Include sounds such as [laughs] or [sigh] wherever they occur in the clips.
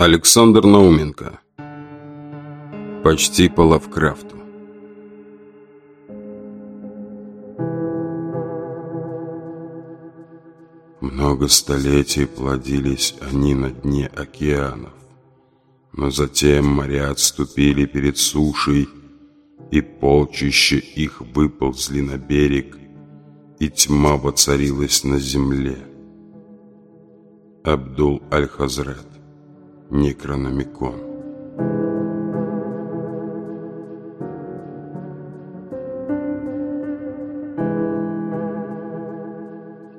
Александр Науменко. Почти по Лавкрафту. Много столетий плодились они на дне океанов, но затем моря отступили перед сушей, и полчища их выползли на берег, и тьма воцарилась на земле. Абдул Аль-Хазрет Некрономикон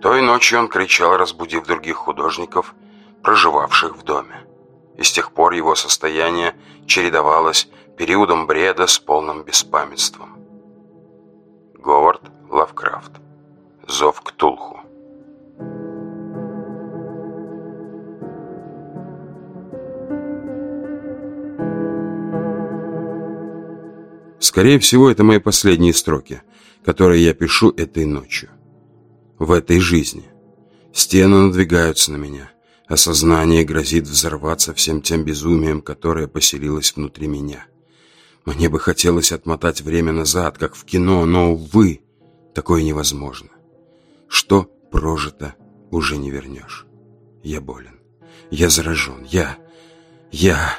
Той ночью он кричал, разбудив других художников, проживавших в доме. И с тех пор его состояние чередовалось периодом бреда с полным беспамятством. Говард Лавкрафт. Зов к Тулху. Скорее всего, это мои последние строки, которые я пишу этой ночью. В этой жизни. Стены надвигаются на меня, а сознание грозит взорваться всем тем безумием, которое поселилось внутри меня. Мне бы хотелось отмотать время назад, как в кино, но, увы, такое невозможно. Что прожито, уже не вернешь. Я болен. Я заражен. Я... Я...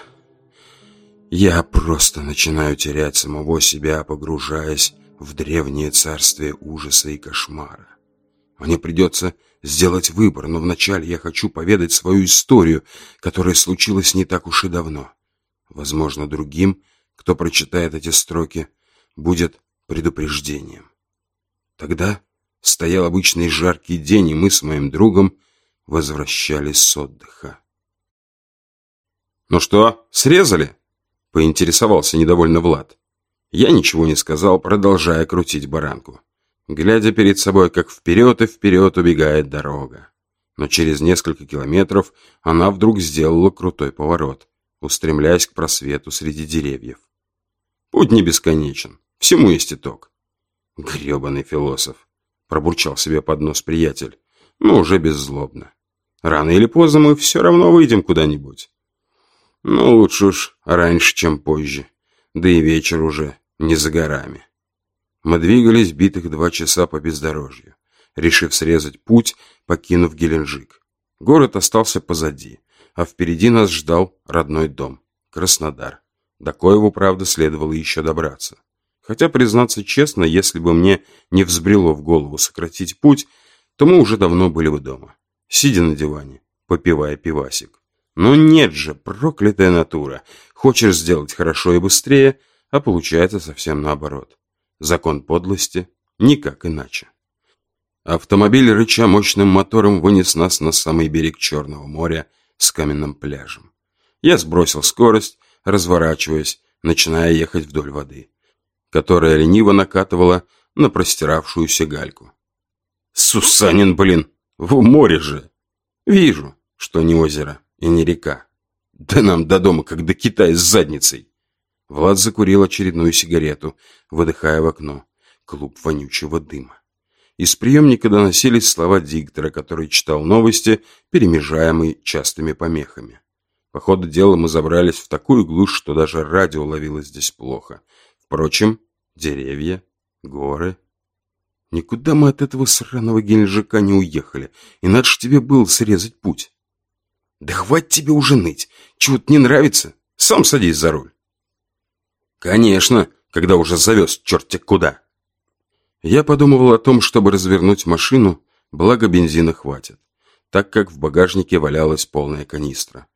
Я просто начинаю терять самого себя, погружаясь в древнее царствие ужаса и кошмара. Мне придется сделать выбор, но вначале я хочу поведать свою историю, которая случилась не так уж и давно. Возможно, другим, кто прочитает эти строки, будет предупреждением. Тогда стоял обычный жаркий день, и мы с моим другом возвращались с отдыха. «Ну что, срезали?» Поинтересовался недовольно Влад. Я ничего не сказал, продолжая крутить баранку. Глядя перед собой, как вперед и вперед убегает дорога. Но через несколько километров она вдруг сделала крутой поворот, устремляясь к просвету среди деревьев. Путь не бесконечен, всему есть итог. Гребаный философ, пробурчал себе под нос приятель, но уже беззлобно. Рано или поздно мы все равно выйдем куда-нибудь. Ну, лучше уж раньше, чем позже. Да и вечер уже не за горами. Мы двигались битых два часа по бездорожью, решив срезать путь, покинув Геленджик. Город остался позади, а впереди нас ждал родной дом – Краснодар. До коего, правда, следовало еще добраться. Хотя, признаться честно, если бы мне не взбрело в голову сократить путь, то мы уже давно были бы дома, сидя на диване, попивая пивасик. Но нет же, проклятая натура. Хочешь сделать хорошо и быстрее, а получается совсем наоборот. Закон подлости никак иначе. Автомобиль, рыча мощным мотором, вынес нас на самый берег Черного моря с каменным пляжем. Я сбросил скорость, разворачиваясь, начиная ехать вдоль воды, которая лениво накатывала на простиравшуюся гальку. «Сусанин, блин! В море же!» «Вижу, что не озеро, и не река. Да нам до дома, как до Китая с задницей. Влад закурил очередную сигарету, выдыхая в окно клуб вонючего дыма. Из приемника доносились слова диктора, который читал новости, перемежаемые частыми помехами. По ходу дела мы забрались в такую глушь, что даже радио ловило здесь плохо. Впрочем, деревья, горы... Никуда мы от этого сраного Геленджика не уехали, иначе тебе было срезать путь. Да хватит тебе уже ныть. Чего-то не нравится? Сам садись за руль. Конечно, когда уже завез черт куда. Я подумывал о том, чтобы развернуть машину, благо бензина хватит, так как в багажнике валялась полная канистра.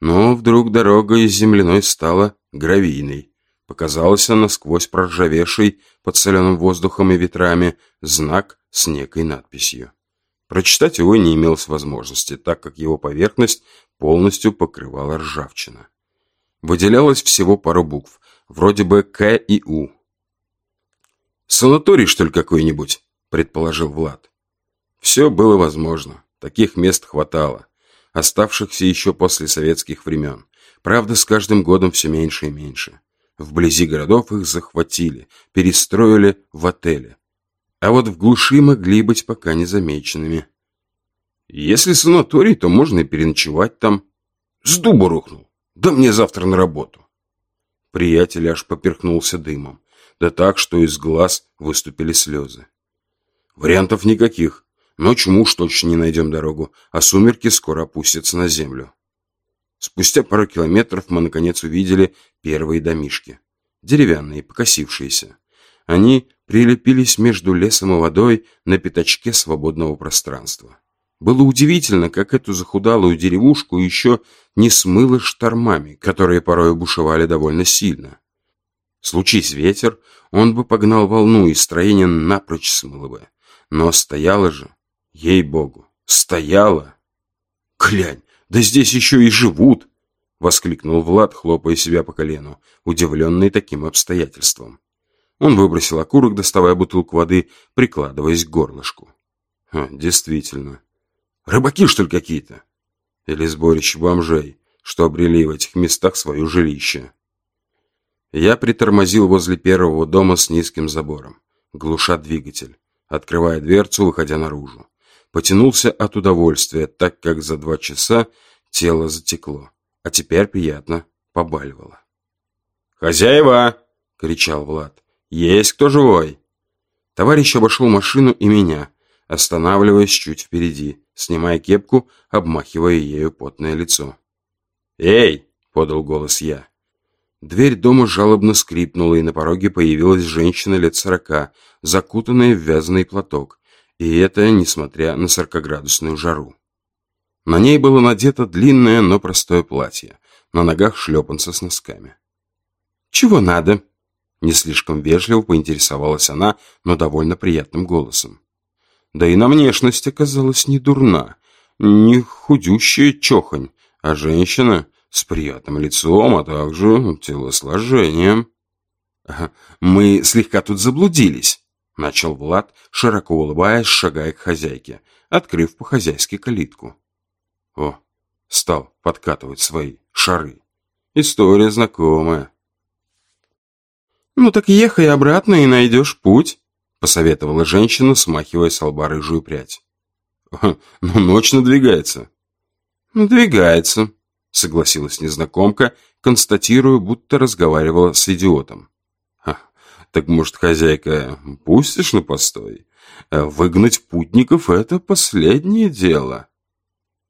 Но вдруг дорога из земляной стала гравийной. Показалась она сквозь проржавевший под соленым воздухом и ветрами знак с некой надписью. Прочитать его не имелось возможности, так как его поверхность полностью покрывала ржавчина. Выделялось всего пару букв, вроде бы К и У. «Санаторий, что ли, какой-нибудь?» – предположил Влад. Все было возможно. Таких мест хватало. Оставшихся еще после советских времен. Правда, с каждым годом все меньше и меньше. Вблизи городов их захватили, перестроили в отели а вот в глуши могли быть пока незамеченными. Если санаторий, то можно и переночевать там. С дуба рухнул. Да мне завтра на работу. Приятель аж поперхнулся дымом, да так, что из глаз выступили слезы. Вариантов никаких. Ночью уж точно не найдем дорогу, а сумерки скоро опустятся на землю. Спустя пару километров мы наконец увидели первые домишки. Деревянные, покосившиеся. Они прилепились между лесом и водой на пятачке свободного пространства. Было удивительно, как эту захудалую деревушку еще не смыло штормами, которые порой бушевали довольно сильно. Случись ветер, он бы погнал волну, и строение напрочь смыло бы. Но стояла же, ей-богу, стояла. «Глянь, да здесь еще и живут!» — воскликнул Влад, хлопая себя по колену, удивленный таким обстоятельством. Он выбросил окурок, доставая бутылку воды, прикладываясь к горлышку. А, действительно. Рыбаки, что ли, какие-то? Или сборище бомжей, что обрели в этих местах свое жилище? Я притормозил возле первого дома с низким забором, глуша двигатель, открывая дверцу, выходя наружу. Потянулся от удовольствия, так как за два часа тело затекло, а теперь приятно побаливало. «Хозяева!» — кричал Влад. «Есть кто живой?» Товарищ обошел машину и меня, останавливаясь чуть впереди, снимая кепку, обмахивая ею потное лицо. «Эй!» — подал голос я. Дверь дома жалобно скрипнула, и на пороге появилась женщина лет сорока, закутанная в вязаный платок, и это несмотря на сорокоградусную жару. На ней было надето длинное, но простое платье, на ногах шлепанца с носками. «Чего надо?» Не слишком вежливо поинтересовалась она, но довольно приятным голосом. Да и на внешность оказалась не дурна. Не худющая чохонь, а женщина с приятным лицом, а также телосложением. «Мы слегка тут заблудились», — начал Влад, широко улыбаясь, шагая к хозяйке, открыв по-хозяйски калитку. О, стал подкатывать свои шары. История знакомая. «Ну так ехай обратно и найдешь путь», — посоветовала женщина, смахивая с лба рыжую прядь. [laughs] «Ну, ночь надвигается». «Надвигается», — согласилась незнакомка, констатируя, будто разговаривала с идиотом. «Так, может, хозяйка, пустишь на постой? Выгнать путников — это последнее дело».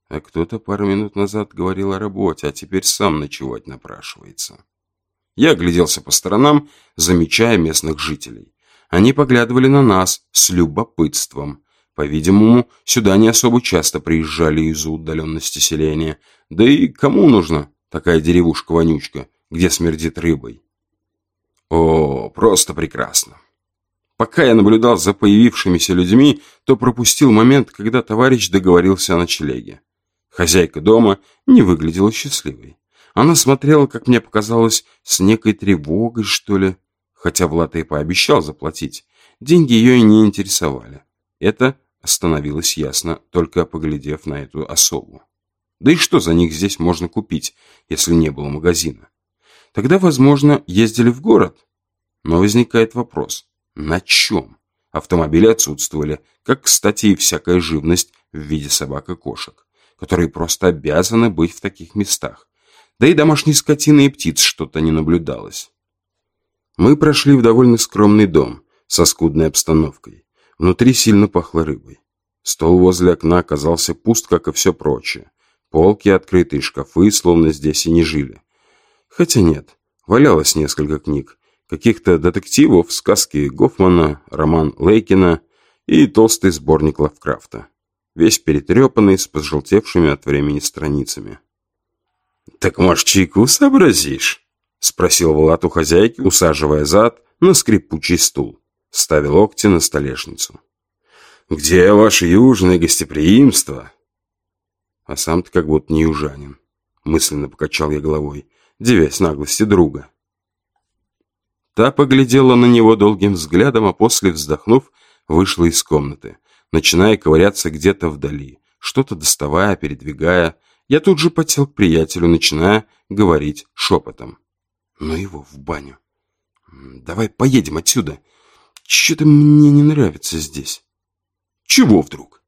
А кто-то пару минут назад говорил о работе, а теперь сам ночевать напрашивается. Я огляделся по сторонам, замечая местных жителей. Они поглядывали на нас с любопытством. По-видимому, сюда не особо часто приезжали из-за удаленности селения. Да и кому нужна такая деревушка-вонючка, где смердит рыбой? О, просто прекрасно. Пока я наблюдал за появившимися людьми, то пропустил момент, когда товарищ договорился о ночлеге. Хозяйка дома не выглядела счастливой. Она смотрела, как мне показалось, с некой тревогой, что ли. Хотя Влад и пообещал заплатить. Деньги ее и не интересовали. Это становилось ясно, только поглядев на эту особу. Да и что за них здесь можно купить, если не было магазина? Тогда, возможно, ездили в город. Но возникает вопрос, на чем? Автомобили отсутствовали, как, кстати, и всякая живность в виде собак и кошек, которые просто обязаны быть в таких местах, да и домашней скотины и птиц что-то не наблюдалось. Мы прошли в довольно скромный дом со скудной обстановкой. Внутри сильно пахло рыбой. Стол возле окна оказался пуст, как и все прочее. Полки открытые, шкафы, словно здесь и не жили. Хотя нет, валялось несколько книг. Каких-то детективов, сказки Гофмана, роман Лейкина и толстый сборник Лавкрафта. Весь перетрепанный, с пожелтевшими от времени страницами. «Так, может, чайку сообразишь?» — спросил Влад у хозяйки, усаживая зад на скрипучий стул, ставя локти на столешницу. «Где ваше южное гостеприимство?» А сам-то как будто не южанин. Мысленно покачал я головой, девясь наглости друга. Та поглядела на него долгим взглядом, а после, вздохнув, вышла из комнаты, начиная ковыряться где-то вдали, что-то доставая, передвигая, я тут же подсел к приятелю, начиная говорить шепотом. «Ну его в баню. Давай поедем отсюда. Что-то мне не нравится здесь». «Чего вдруг?»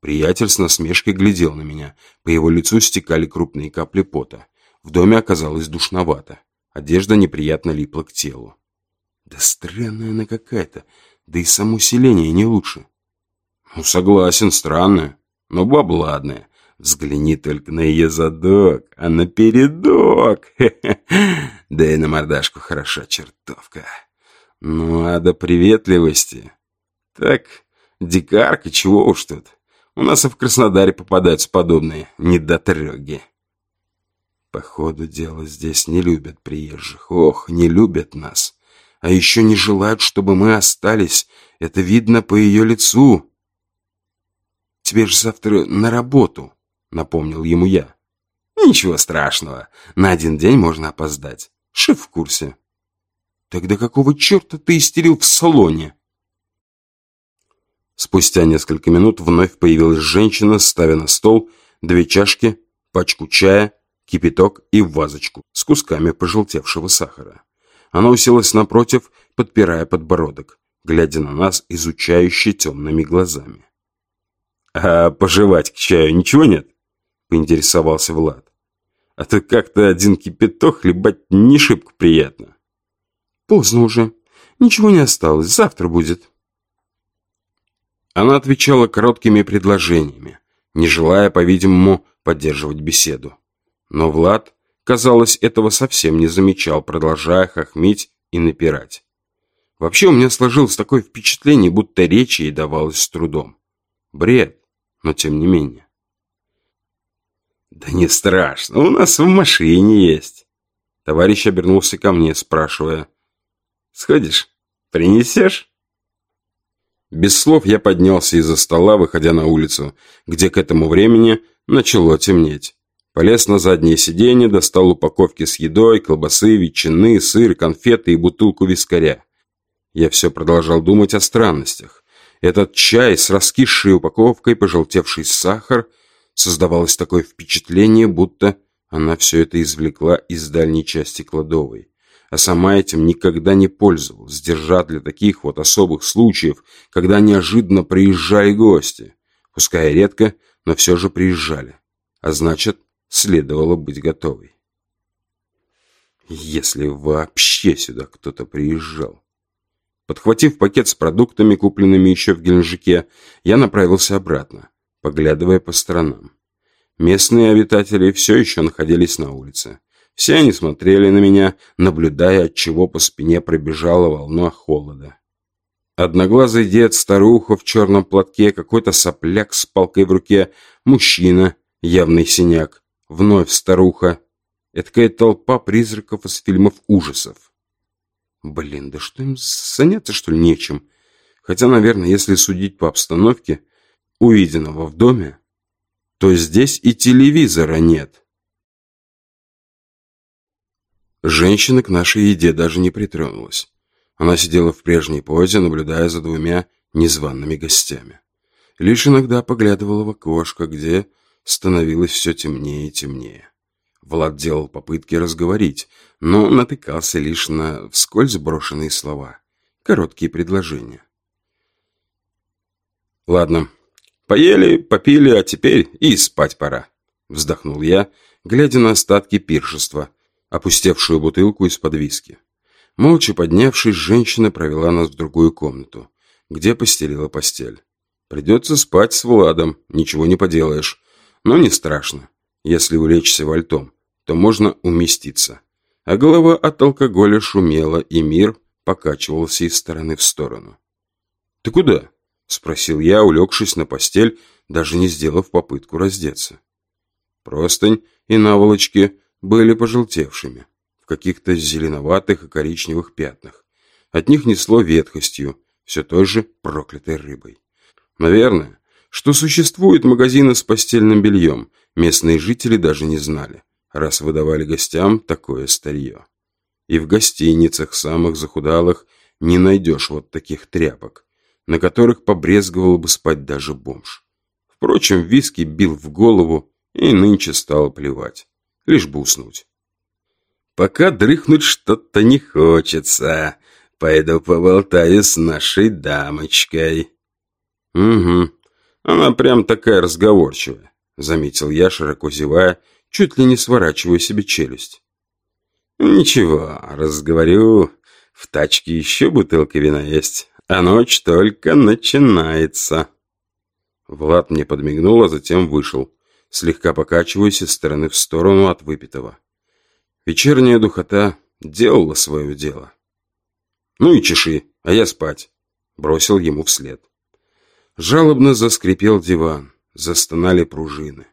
Приятель с насмешкой глядел на меня. По его лицу стекали крупные капли пота. В доме оказалось душновато. Одежда неприятно липла к телу. Да странная она какая-то, да и само селение не лучше. Ну, согласен, странная, но бабладная. Взгляни только на ее задок, а на передок. [laughs] Да и на мордашку хороша чертовка. Ну, а до приветливости... Так, дикарка, чего уж тут. У нас и в Краснодаре попадаются подобные недотреги. Походу, дело здесь не любят приезжих. Ох, не любят нас. А еще не желают, чтобы мы остались. Это видно по ее лицу. Тебе же завтра на работу, напомнил ему я. Ничего страшного. На один день можно опоздать. Шеф в курсе. Тогда какого черта ты истерил в салоне? Спустя несколько минут вновь появилась женщина, ставя на стол две чашки, пачку чая, кипяток и вазочку с кусками пожелтевшего сахара. Она уселась напротив, подпирая подбородок, глядя на нас изучающе темными глазами. «А пожевать к чаю ничего нет?» — поинтересовался Влад. «А то как-то один кипяток хлебать не шибко приятно». «Поздно уже. Ничего не осталось. Завтра будет». Она отвечала короткими предложениями, не желая, по-видимому, поддерживать беседу. Но Влад, казалось, этого совсем не замечал, продолжая хохмить и напирать. Вообще у меня сложилось такое впечатление, будто речь ей давалась с трудом. Бред, но тем не менее. «Да не страшно, у нас в машине есть». Товарищ обернулся ко мне, спрашивая. «Сходишь? Принесешь?» Без слов я поднялся из-за стола, выходя на улицу, где к этому времени начало темнеть. Полез на заднее сиденье, достал упаковки с едой, колбасы, ветчины, сыр, конфеты и бутылку вискаря. Я все продолжал думать о странностях. Этот чай с раскисшей упаковкой, пожелтевший сахар, создавалось такое впечатление, будто она все это извлекла из дальней части кладовой. А сама этим никогда не пользовалась, держа для таких вот особых случаев, когда неожиданно приезжали гости. Пускай редко, но все же приезжали. А значит, следовало быть готовой. Если вообще сюда кто-то приезжал. Подхватив пакет с продуктами, купленными еще в Геленджике, я направился обратно, поглядывая по сторонам. Местные обитатели все еще находились на улице. Все они смотрели на меня, наблюдая, от чего по спине пробежала волна холода. Одноглазый дед, старуха в черном платке, какой-то сопляк с палкой в руке, мужчина, явный синяк, Вновь старуха. Эдакая толпа призраков из фильмов ужасов. Блин, да что им заняться, что ли, нечем? Хотя, наверное, если судить по обстановке, увиденного в доме, то здесь и телевизора нет. Женщина к нашей еде даже не притронулась. Она сидела в прежней позе, наблюдая за двумя незваными гостями. Лишь иногда поглядывала в окошко, где становилось все темнее и темнее. Влад делал попытки разговорить, но натыкался лишь на вскользь брошенные слова, короткие предложения. «Ладно, поели, попили, а теперь и спать пора», — вздохнул я, глядя на остатки пиршества, опустевшую бутылку из-под виски. Молча поднявшись, женщина провела нас в другую комнату, где постелила постель. «Придется спать с Владом, ничего не поделаешь. Но не страшно. Если улечься вальтом, то можно уместиться. А голова от алкоголя шумела, и мир покачивался из стороны в сторону. «Ты куда?» – спросил я, улегшись на постель, даже не сделав попытку раздеться. Простынь и наволочки были пожелтевшими, в каких-то зеленоватых и коричневых пятнах. От них несло ветхостью, все той же проклятой рыбой. Наверное, что существуют магазины с постельным бельем, местные жители даже не знали, раз выдавали гостям такое старье. И в гостиницах самых захудалых не найдешь вот таких тряпок, на которых побрезговал бы спать даже бомж. Впрочем, виски бил в голову, и нынче стало плевать, лишь бы уснуть. Пока дрыхнуть что-то не хочется. Пойду поболтаю с нашей дамочкой. Угу, она прям такая разговорчивая, заметил я, широко зевая, чуть ли не сворачивая себе челюсть. «Ничего, разговорю. В тачке еще бутылка вина есть, а ночь только начинается». Влад мне подмигнул, а затем вышел, слегка покачиваясь из стороны в сторону от выпитого. Вечерняя духота делала свое дело. «Ну и чеши, а я спать», — бросил ему вслед. Жалобно заскрипел диван, застонали пружины.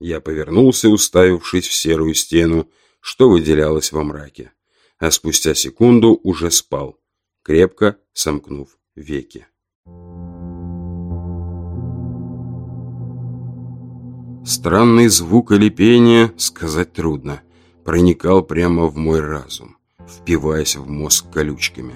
Я повернулся, уставившись в серую стену, что выделялось во мраке, а спустя секунду уже спал, крепко сомкнув веки. Странный звук или пение, сказать трудно, проникал прямо в мой разум, впиваясь в мозг колючками.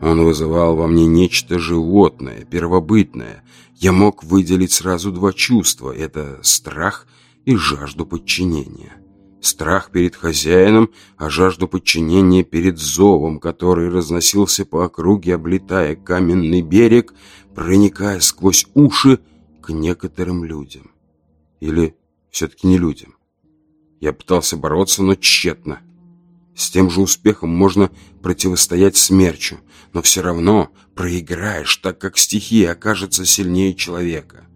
Он вызывал во мне нечто животное, первобытное. Я мог выделить сразу два чувства – это страх и жажду подчинения. Страх перед хозяином, а жажду подчинения перед зовом, который разносился по округе, облетая каменный берег, проникая сквозь уши к некоторым людям. Или все-таки не людям. Я пытался бороться, но тщетно. С тем же успехом можно противостоять смерчу, но все равно проиграешь, так как стихия окажется сильнее человека.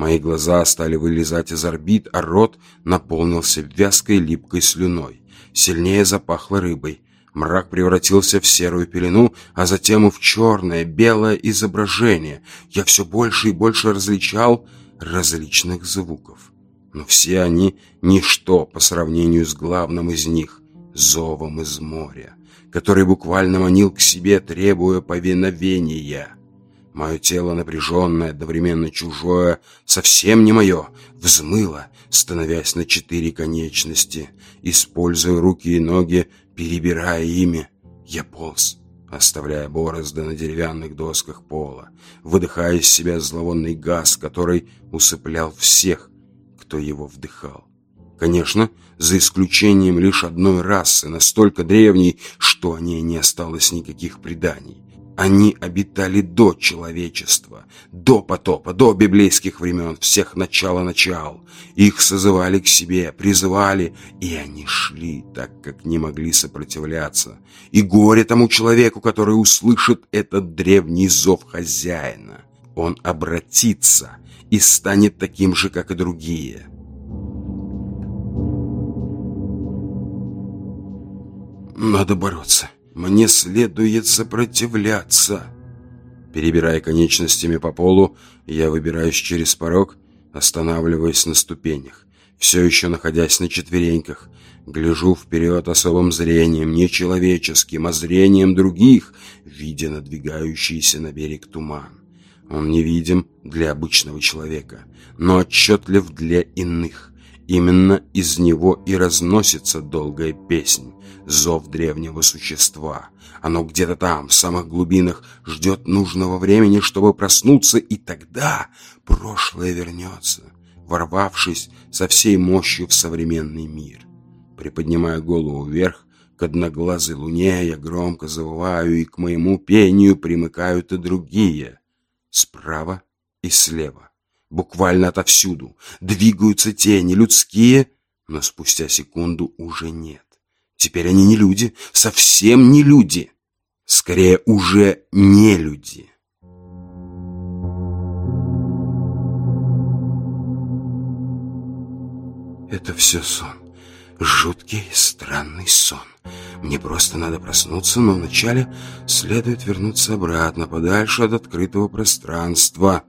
Мои глаза стали вылезать из орбит, а рот наполнился вязкой липкой слюной. Сильнее запахло рыбой. Мрак превратился в серую пелену, а затем и в черное, белое изображение. Я все больше и больше различал различных звуков. Но все они — ничто по сравнению с главным из них — зовом из моря, который буквально манил к себе, требуя повиновения. Мое тело напряженное, одновременно чужое, совсем не мое, взмыло, становясь на четыре конечности. Используя руки и ноги, перебирая ими, я полз, оставляя борозды на деревянных досках пола, выдыхая из себя зловонный газ, который усыплял всех, кто его вдыхал. Конечно, за исключением лишь одной расы, настолько древней, что о ней не осталось никаких преданий. Они обитали до человечества, до потопа, до библейских времен, всех начала начал. Их созывали к себе, призывали, и они шли, так как не могли сопротивляться. И горе тому человеку, который услышит этот древний зов хозяина. Он обратится и станет таким же, как и другие. Надо бороться. Мне следует сопротивляться. Перебирая конечностями по полу, я выбираюсь через порог, останавливаясь на ступенях, все еще находясь на четвереньках. Гляжу вперед особым зрением, не человеческим, а зрением других, видя надвигающийся на берег туман. Он невидим для обычного человека, но отчетлив для иных. Именно из него и разносится долгая песнь, зов древнего существа. Оно где-то там, в самых глубинах, ждет нужного времени, чтобы проснуться, и тогда прошлое вернется, ворвавшись со всей мощью в современный мир. Приподнимая голову вверх, к одноглазой луне я громко завываю, и к моему пению примыкают и другие, справа и слева. Буквально отовсюду двигаются тени людские, но спустя секунду уже нет. Теперь они не люди, совсем не люди. Скорее, уже не люди. Это все сон. Жуткий, странный сон. Мне просто надо проснуться, но вначале следует вернуться обратно, подальше от открытого пространства.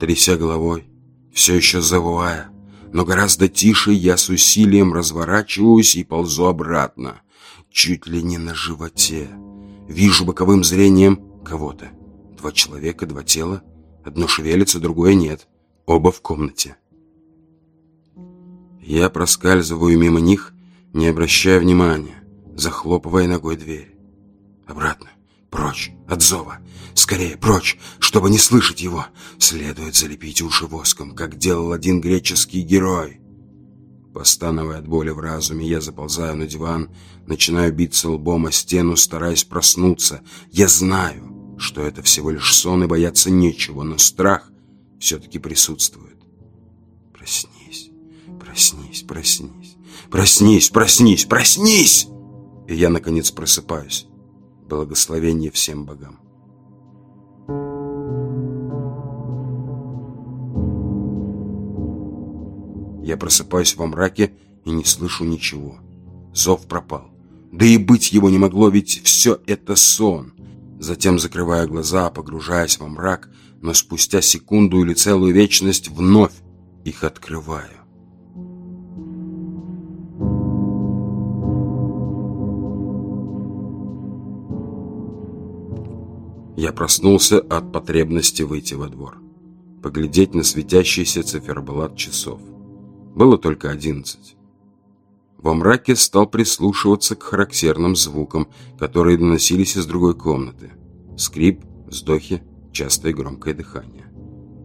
Тряся головой, все еще завывая, но гораздо тише я с усилием разворачиваюсь и ползу обратно, чуть ли не на животе. Вижу боковым зрением кого-то. Два человека, два тела. Одно шевелится, другое нет. Оба в комнате. Я проскальзываю мимо них, не обращая внимания, захлопывая ногой дверь. Обратно. Прочь от зова. Скорее, прочь, чтобы не слышать его. Следует залепить уши воском, как делал один греческий герой. Постановая от боли в разуме, я заползаю на диван, начинаю биться лбом о стену, стараясь проснуться. Я знаю, что это всего лишь сон и бояться нечего, но страх все-таки присутствует. Проснись, Проснись, проснись, проснись, проснись, проснись! И я, наконец, просыпаюсь. Благословение всем богам. Я просыпаюсь во мраке и не слышу ничего. Зов пропал. Да и быть его не могло, ведь все это сон. Затем закрываю глаза, погружаясь во мрак, но спустя секунду или целую вечность вновь их открываю. Я проснулся от потребности выйти во двор. Поглядеть на светящийся циферблат часов. Было только одиннадцать. Во мраке стал прислушиваться к характерным звукам, которые доносились из другой комнаты. Скрип, вздохи, частое громкое дыхание.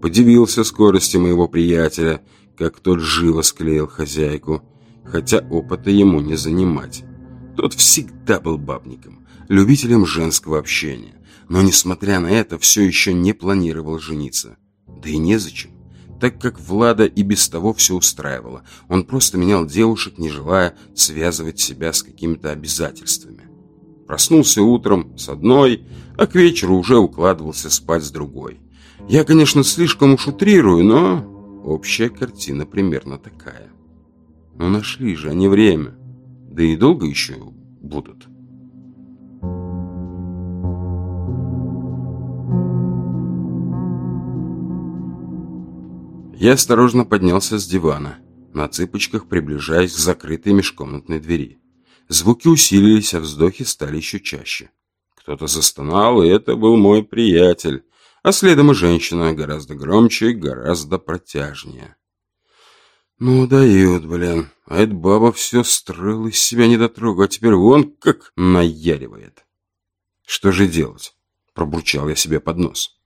Подивился скорости моего приятеля, как тот живо склеил хозяйку, хотя опыта ему не занимать. Тот всегда был бабником, любителем женского общения, но, несмотря на это, все еще не планировал жениться. Да и незачем так как Влада и без того все устраивало. Он просто менял девушек, не желая связывать себя с какими-то обязательствами. Проснулся утром с одной, а к вечеру уже укладывался спать с другой. Я, конечно, слишком уж но общая картина примерно такая. Но нашли же они время. Да и долго еще будут. Я осторожно поднялся с дивана, на цыпочках приближаясь к закрытой межкомнатной двери. Звуки усилились, а вздохи стали еще чаще. Кто-то застонал, и это был мой приятель, а следом и женщина, гораздо громче и гораздо протяжнее. Ну, дают, блин. А эта баба все строила из себя недотрогу, а теперь вон как наяривает. Что же делать? Пробурчал я себе под нос.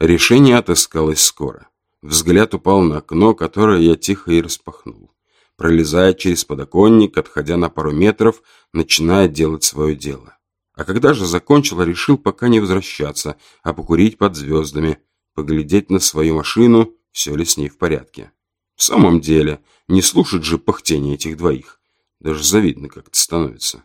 Решение отыскалось скоро. Взгляд упал на окно, которое я тихо и распахнул. Пролезая через подоконник, отходя на пару метров, начиная делать свое дело. А когда же закончил, решил пока не возвращаться, а покурить под звездами, поглядеть на свою машину, все ли с ней в порядке. В самом деле, не слушать же пыхтение этих двоих. Даже завидно как-то становится.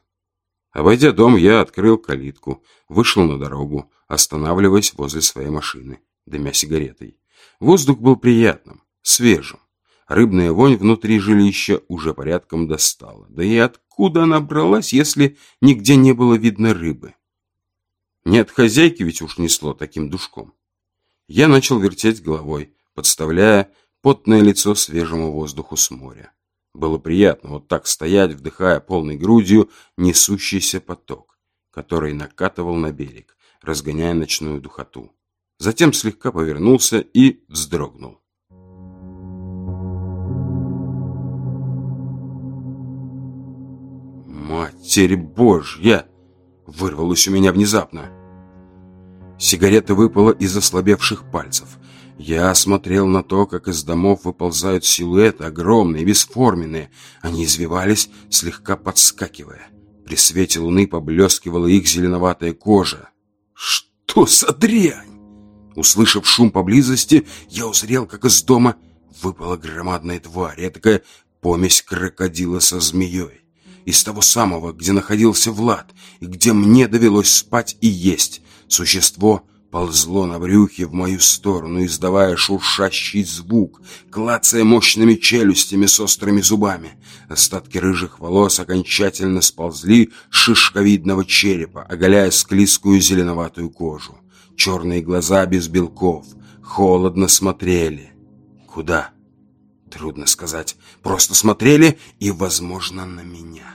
Обойдя дом, я открыл калитку, вышел на дорогу, останавливаясь возле своей машины, дымя сигаретой. Воздух был приятным, свежим. Рыбная вонь внутри жилища уже порядком достала. Да и откуда она бралась, если нигде не было видно рыбы? Не от хозяйки ведь уж несло таким душком. Я начал вертеть головой, подставляя потное лицо свежему воздуху с моря. Было приятно вот так стоять, вдыхая полной грудью несущийся поток, который накатывал на берег, разгоняя ночную духоту. Затем слегка повернулся и вздрогнул. «Матерь Божья!» — вырвалось у меня внезапно. Сигарета выпала из ослабевших пальцев. Я смотрел на то, как из домов выползают силуэты, огромные, бесформенные. Они извивались, слегка подскакивая. При свете луны поблескивала их зеленоватая кожа. Что за дрянь? Услышав шум поблизости, я узрел, как из дома выпала громадная тварь, такая помесь крокодила со змеей. Из того самого, где находился Влад, и где мне довелось спать и есть. Существо ползло на брюхе в мою сторону, издавая шуршащий звук, клацая мощными челюстями с острыми зубами. Остатки рыжих волос окончательно сползли с шишковидного черепа, оголяя склизкую зеленоватую кожу. Черные глаза без белков холодно смотрели. Куда? Трудно сказать. Просто смотрели и, возможно, на меня.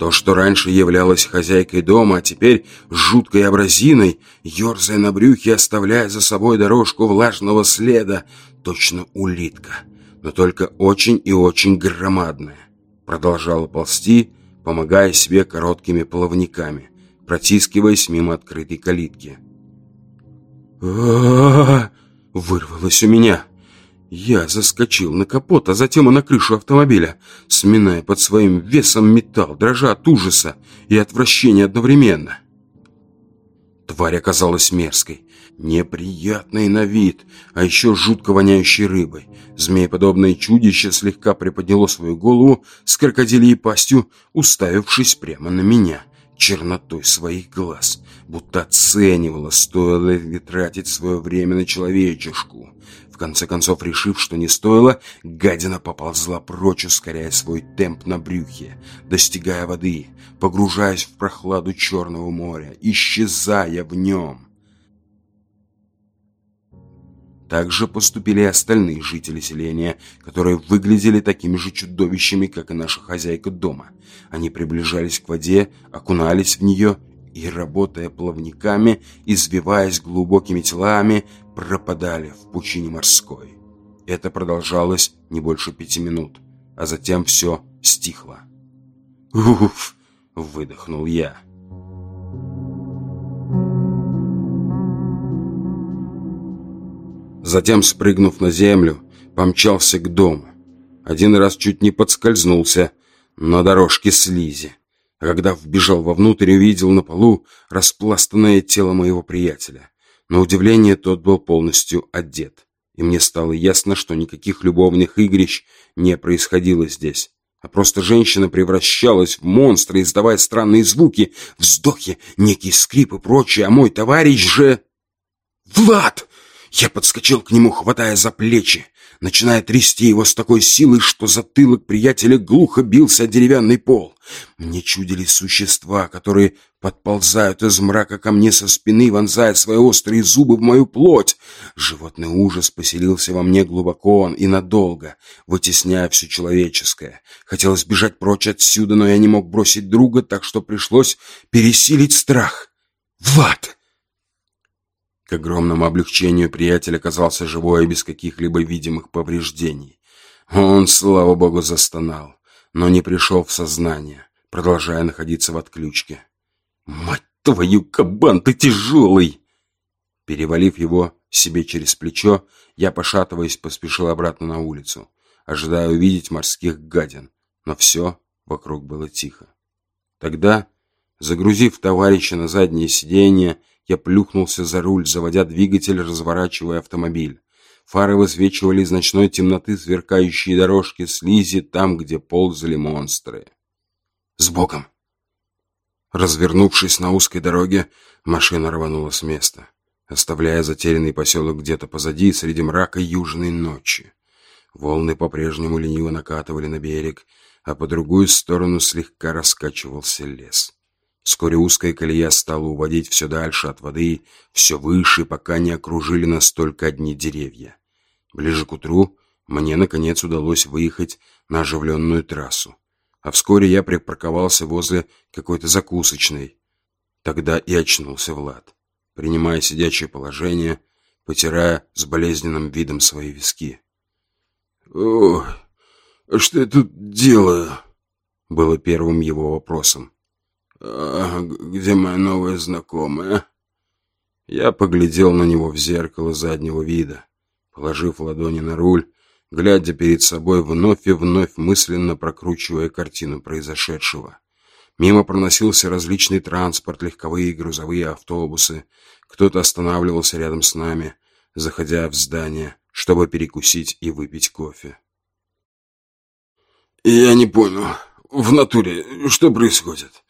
То, что раньше являлось хозяйкой дома, а теперь жуткой абразиной, ерзая на брюхе, оставляя за собой дорожку влажного следа, точно улитка, но только очень и очень громадная. Продолжала ползти, помогая себе короткими плавниками, протискиваясь мимо открытой калитки. а вырвалось у меня. Я заскочил на капот, а затем и на крышу автомобиля, сминая под своим весом металл, дрожа от ужаса и отвращения одновременно. Тварь оказалась мерзкой. неприятный на вид, а еще жутко воняющей рыбой. Змееподобное чудище слегка приподняло свою голову с крокодильей пастью, уставившись прямо на меня чернотой своих глаз, будто оценивало, стоило ли тратить свое время на человечешку. Конце концов, решив, что не стоило, гадина поползла прочь, ускоряя свой темп на брюхе, достигая воды, погружаясь в прохладу Черного моря, исчезая в нем. Также поступили и остальные жители селения, которые выглядели такими же чудовищами, как и наша хозяйка дома. Они приближались к воде, окунались в нее и, работая плавниками, извиваясь глубокими телами, пропадали в пучине морской. Это продолжалось не больше пяти минут, а затем все стихло. «Уф!» — выдохнул я. Затем, спрыгнув на землю, помчался к дому. Один раз чуть не подскользнулся на дорожке слизи. А когда вбежал вовнутрь, увидел на полу распластанное тело моего приятеля. На удивление, тот был полностью одет. И мне стало ясно, что никаких любовных игрищ не происходило здесь. А просто женщина превращалась в монстра, издавая странные звуки, вздохи, некий скрип и прочее, а мой товарищ же... «Влад!» Я подскочил к нему, хватая за плечи, начиная трясти его с такой силой, что затылок приятеля глухо бился о деревянный пол. Мне чудились существа, которые подползают из мрака ко мне со спины, вонзая свои острые зубы в мою плоть. Животный ужас поселился во мне глубоко и надолго, вытесняя все человеческое. Хотелось бежать прочь отсюда, но я не мог бросить друга, так что пришлось пересилить страх. «Влад!» К огромному облегчению приятель оказался живой и без каких-либо видимых повреждений. Он, слава богу, застонал, но не пришел в сознание, продолжая находиться в отключке. «Мать твою, кабан, ты тяжелый!» Перевалив его себе через плечо, я, пошатываясь, поспешил обратно на улицу, ожидая увидеть морских гадин, но все вокруг было тихо. Тогда, загрузив товарища на заднее сиденье, я плюхнулся за руль, заводя двигатель, разворачивая автомобиль. Фары высвечивали из ночной темноты сверкающие дорожки слизи там, где ползали монстры. «С Богом!» Развернувшись на узкой дороге, машина рванула с места, оставляя затерянный поселок где-то позади, среди мрака южной ночи. Волны по-прежнему лениво накатывали на берег, а по другую сторону слегка раскачивался лес. Вскоре узкая колея стала уводить все дальше от воды, все выше, пока не окружили настолько одни деревья. Ближе к утру мне, наконец, удалось выехать на оживленную трассу. А вскоре я припарковался возле какой-то закусочной. Тогда и очнулся Влад, принимая сидячее положение, потирая с болезненным видом свои виски. «Ой, что я тут делаю?» было первым его вопросом. Где моя новая знакомая?» Я поглядел на него в зеркало заднего вида, положив ладони на руль, глядя перед собой вновь и вновь мысленно прокручивая картину произошедшего. Мимо проносился различный транспорт, легковые и грузовые автобусы. Кто-то останавливался рядом с нами, заходя в здание, чтобы перекусить и выпить кофе. «Я не понял. В натуре что происходит?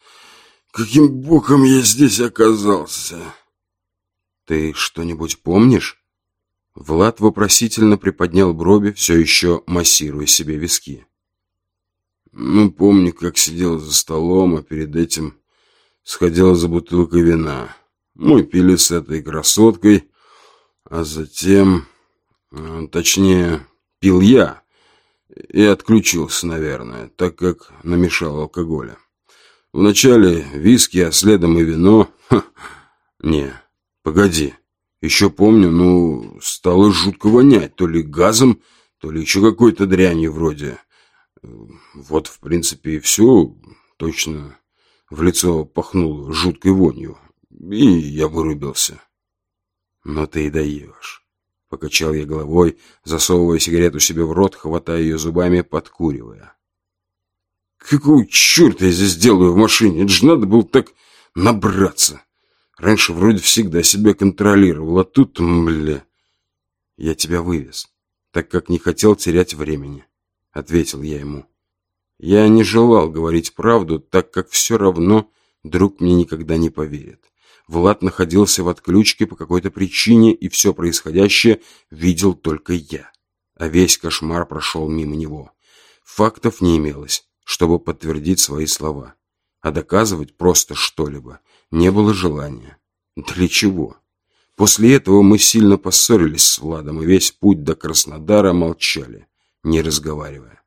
Каким боком я здесь оказался? Ты что-нибудь помнишь? Влад вопросительно приподнял брови, все еще массируя себе виски. Ну, помню, как сидел за столом, а перед этим сходил за бутылкой вина. Мы пили с этой красоткой, а затем... Э, точнее, пил я и отключился, наверное, так как намешал алкоголя. Вначале виски, а следом и вино. Ха. Не, погоди. Еще помню, ну, стало жутко вонять. То ли газом, то ли еще какой-то дрянью вроде. Вот, в принципе, и все. Точно в лицо пахнуло жуткой вонью. И я вырубился. Но ты и даешь. Покачал я головой, засовывая сигарету себе в рот, хватая ее зубами, подкуривая. Какого черта я здесь делаю в машине? Это же надо было так набраться. Раньше вроде всегда себя контролировал, а тут, бля... Я тебя вывез, так как не хотел терять времени, ответил я ему. Я не желал говорить правду, так как все равно друг мне никогда не поверит. Влад находился в отключке по какой-то причине, и все происходящее видел только я. А весь кошмар прошел мимо него. Фактов не имелось, чтобы подтвердить свои слова. А доказывать просто что-либо не было желания. Для чего? После этого мы сильно поссорились с Владом, и весь путь до Краснодара молчали, не разговаривая.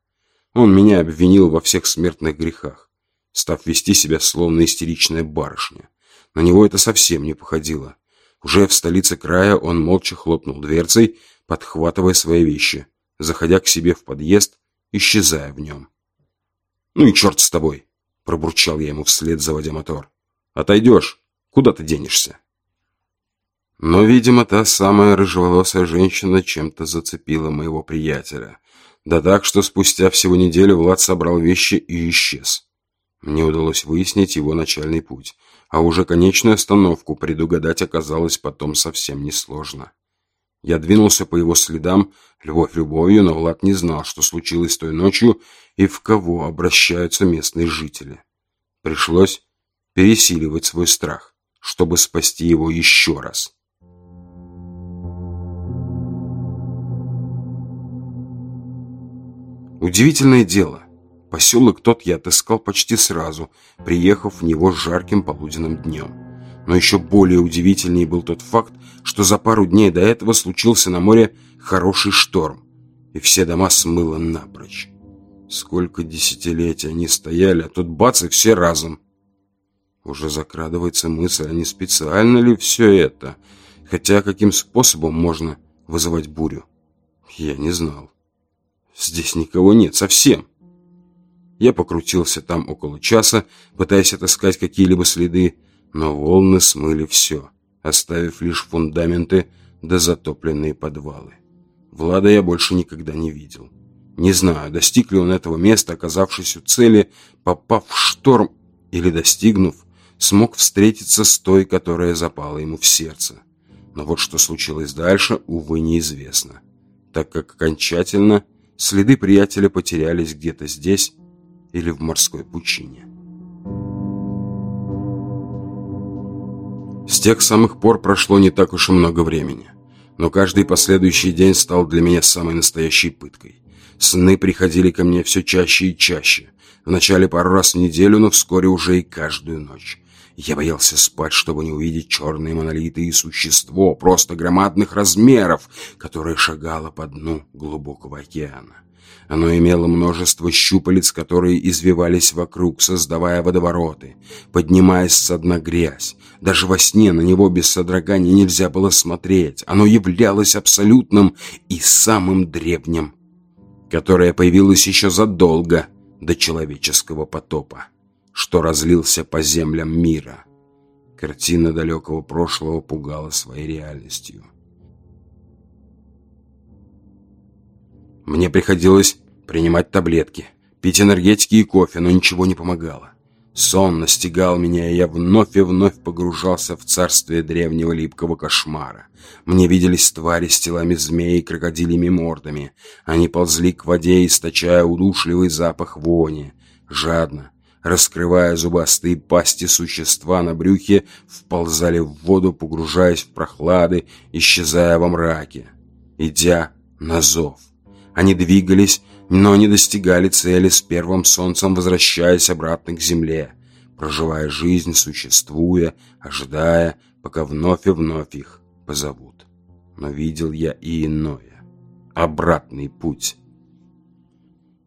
Он меня обвинил во всех смертных грехах, став вести себя словно истеричная барышня. На него это совсем не походило. Уже в столице края он молча хлопнул дверцей, подхватывая свои вещи, заходя к себе в подъезд, исчезая в нем. «Ну и черт с тобой!» – пробурчал я ему вслед, заводя мотор. «Отойдешь, куда ты денешься?» Но, видимо, та самая рыжеволосая женщина чем-то зацепила моего приятеля. Да так, что спустя всего неделю Влад собрал вещи и исчез. Мне удалось выяснить его начальный путь, а уже конечную остановку предугадать оказалось потом совсем несложно. Я двинулся по его следам, любовь любовью, но Влад не знал, что случилось той ночью и в кого обращаются местные жители. Пришлось пересиливать свой страх, чтобы спасти его еще раз. Удивительное дело. Поселок тот я отыскал почти сразу, приехав в него жарким полуденным днем. Но еще более удивительнее был тот факт, что за пару дней до этого случился на море хороший шторм, и все дома смыло напрочь. Сколько десятилетий они стояли, а тут бац и все разом. Уже закрадывается мысль, а не специально ли все это? Хотя каким способом можно вызывать бурю? Я не знал. Здесь никого нет, совсем. Я покрутился там около часа, пытаясь отыскать какие-либо следы, но волны смыли все, оставив лишь фундаменты да затопленные подвалы. Влада я больше никогда не видел. Не знаю, достиг ли он этого места, оказавшись у цели, попав в шторм или достигнув, смог встретиться с той, которая запала ему в сердце. Но вот что случилось дальше, увы, неизвестно, так как окончательно следы приятеля потерялись где-то здесь или в морской пучине. С тех самых пор прошло не так уж и много времени. Но каждый последующий день стал для меня самой настоящей пыткой. Сны приходили ко мне все чаще и чаще. Вначале пару раз в неделю, но вскоре уже и каждую ночь. Я боялся спать, чтобы не увидеть черные монолиты и существо просто громадных размеров, которое шагало по дну глубокого океана. Оно имело множество щупалец, которые извивались вокруг, создавая водовороты, поднимаясь со дна грязь. Даже во сне на него без содрогания нельзя было смотреть. Оно являлось абсолютным и самым древним, которое появилось еще задолго до человеческого потопа, что разлился по землям мира. Картина далекого прошлого пугала своей реальностью. Мне приходилось принимать таблетки, пить энергетики и кофе, но ничего не помогало. Сон настигал меня, и я вновь и вновь погружался в царствие древнего липкого кошмара. Мне виделись твари с телами змей и крокодилями мордами. Они ползли к воде, источая удушливый запах вони. Жадно, раскрывая зубастые пасти существа на брюхе, вползали в воду, погружаясь в прохлады, исчезая во мраке. Идя на зов. Они двигались, но не достигали цели с первым солнцем, возвращаясь обратно к земле, проживая жизнь, существуя, ожидая, пока вновь и вновь их позовут. Но видел я и иное. Обратный путь.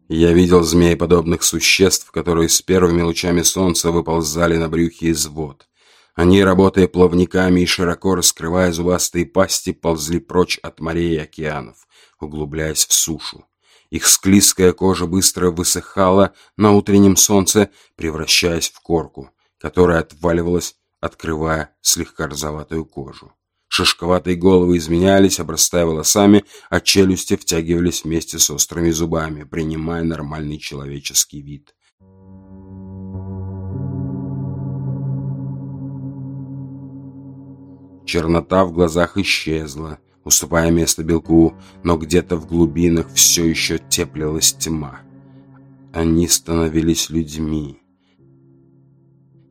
Я видел змееподобных существ, которые с первыми лучами солнца выползали на брюхе из вод. Они, работая плавниками и широко раскрывая зубастые пасти, ползли прочь от морей и океанов, углубляясь в сушу. Их склизкая кожа быстро высыхала на утреннем солнце, превращаясь в корку, которая отваливалась, открывая слегка розоватую кожу. Шишковатые головы изменялись, обрастая волосами, а челюсти втягивались вместе с острыми зубами, принимая нормальный человеческий вид. —「.。.。.。.。.。.。.。.。..。.。..。..。..。..。.。..。.。.。.。.。.。.。.。.。. Чернота в глазах исчезла, уступая место белку, но где-то в глубинах все еще теплилась тьма. Они становились людьми.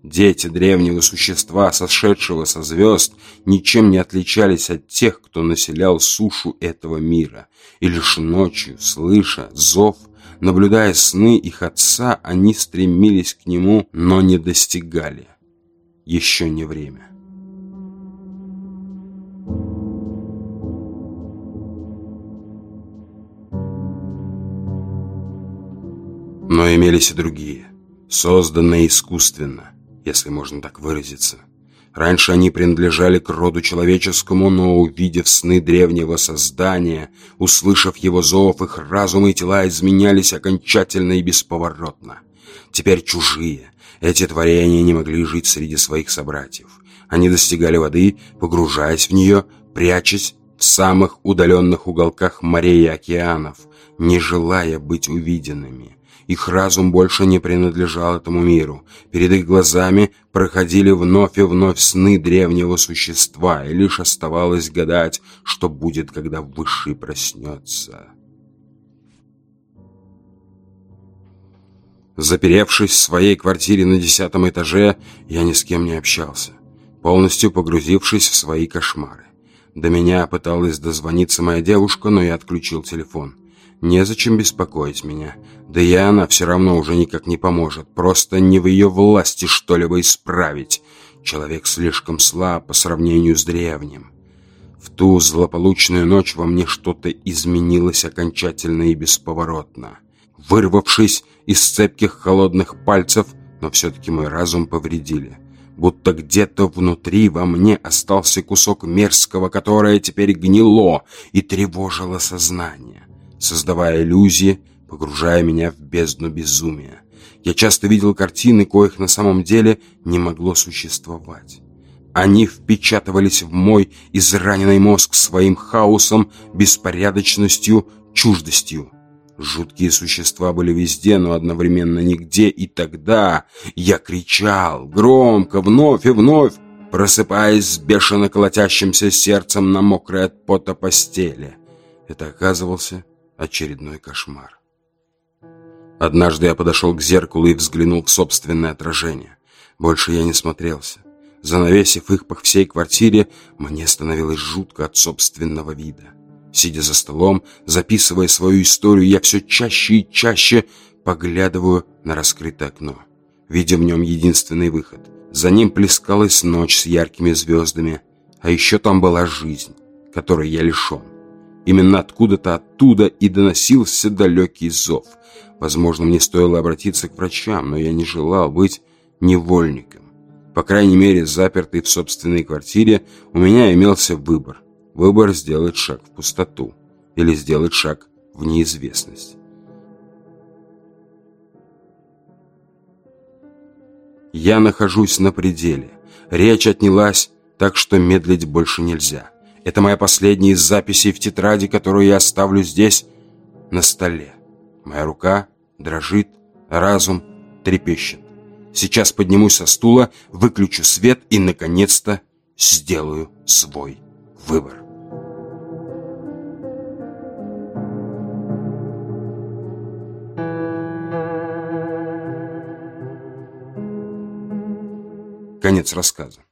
Дети древнего существа, сошедшего со звезд, ничем не отличались от тех, кто населял сушу этого мира. И лишь ночью, слыша зов, наблюдая сны их отца, они стремились к нему, но не достигали. Еще не время. Имелись и другие, созданные искусственно, если можно так выразиться. Раньше они принадлежали к роду человеческому, но увидев сны древнего создания, услышав его зов, их разум и тела изменялись окончательно и бесповоротно. Теперь чужие, эти творения не могли жить среди своих собратьев. Они достигали воды, погружаясь в нее, прячась в самых удаленных уголках морей и океанов, не желая быть увиденными. Их разум больше не принадлежал этому миру. Перед их глазами проходили вновь и вновь сны древнего существа, и лишь оставалось гадать, что будет, когда Высший проснется. Заперевшись в своей квартире на десятом этаже, я ни с кем не общался, полностью погрузившись в свои кошмары. До меня пыталась дозвониться моя девушка, но я отключил телефон. Незачем беспокоить меня. Да и она все равно уже никак не поможет. Просто не в ее власти что-либо исправить. Человек слишком слаб по сравнению с древним. В ту злополучную ночь во мне что-то изменилось окончательно и бесповоротно. Вырвавшись из цепких холодных пальцев, но все-таки мой разум повредили. Будто где-то внутри во мне остался кусок мерзкого, которое теперь гнило и тревожило сознание создавая иллюзии, погружая меня в бездну безумия. Я часто видел картины, коих на самом деле не могло существовать. Они впечатывались в мой израненный мозг своим хаосом, беспорядочностью, чуждостью. Жуткие существа были везде, но одновременно нигде, и тогда я кричал, громко, вновь и вновь, просыпаясь с бешено колотящимся сердцем на мокрой от пота постели. Это оказывался очередной кошмар. Однажды я подошел к зеркалу и взглянул в собственное отражение. Больше я не смотрелся. Занавесив их по всей квартире, мне становилось жутко от собственного вида. Сидя за столом, записывая свою историю, я все чаще и чаще поглядываю на раскрытое окно, видя в нем единственный выход. За ним плескалась ночь с яркими звездами, а еще там была жизнь, которой я лишен. Именно откуда-то оттуда и доносился далекий зов. Возможно, мне стоило обратиться к врачам, но я не желал быть невольником. По крайней мере, запертый в собственной квартире, у меня имелся выбор. Выбор сделать шаг в пустоту или сделать шаг в неизвестность. Я нахожусь на пределе. Речь отнялась, так что медлить больше нельзя. Это моя последняя из записей в тетради, которую я оставлю здесь, на столе. Моя рука дрожит, разум трепещет. Сейчас поднимусь со стула, выключу свет и, наконец-то, сделаю свой выбор. Конец рассказа.